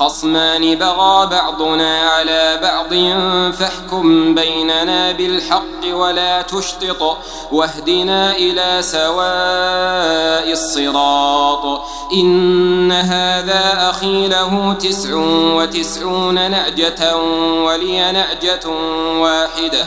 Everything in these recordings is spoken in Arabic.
خصمان بغى بعضنا على بعض فاحكم بيننا بالحق ولا تشطط واهدنا إلى سواء الصراط إن هذا أخي له تسع وتسعون نعجة ولي نعجة واحدة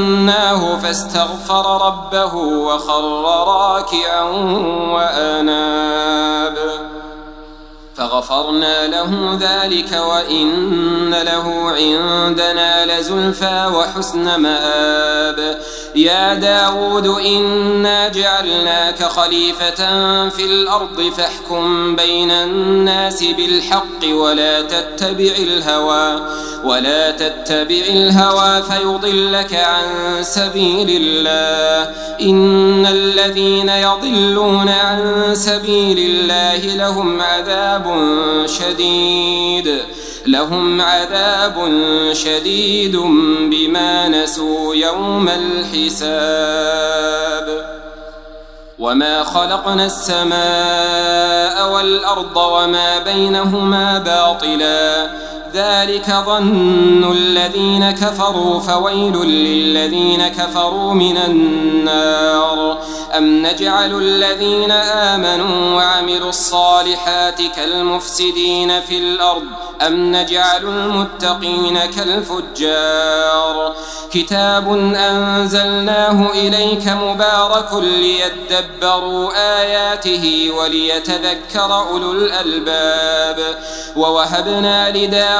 ففتناه فاستغفر ربه وخر راكعا وأناب فغفرنا له ذلك وإن له عندنا لزلفى وحسن مآب. يا داود إنا جعلناك خليفة في الأرض فاحكم بين الناس بالحق ولا تتبع الهوى ولا تتبع الهوى فيضلك عن سبيل الله. إن الذين يضلون عن سبيل الله لهم عذاب شديد. لهم عذاب شديد بما نسوا يوم الحساب. وما خلقنا السماء والأرض وما بينهما باطلاً. ذلك ظن الذين كفروا فويل للذين كفروا من النار. أم نجعل الذين آمنوا وعملوا الصالحات كالمفسدين في الأرض؟ أم نجعل المتقين كالفجار؟ كتاب أنزلناه إليك مبارك ليتدبروا آياته وليتذكر أولو الألباب. ووهبنا لدار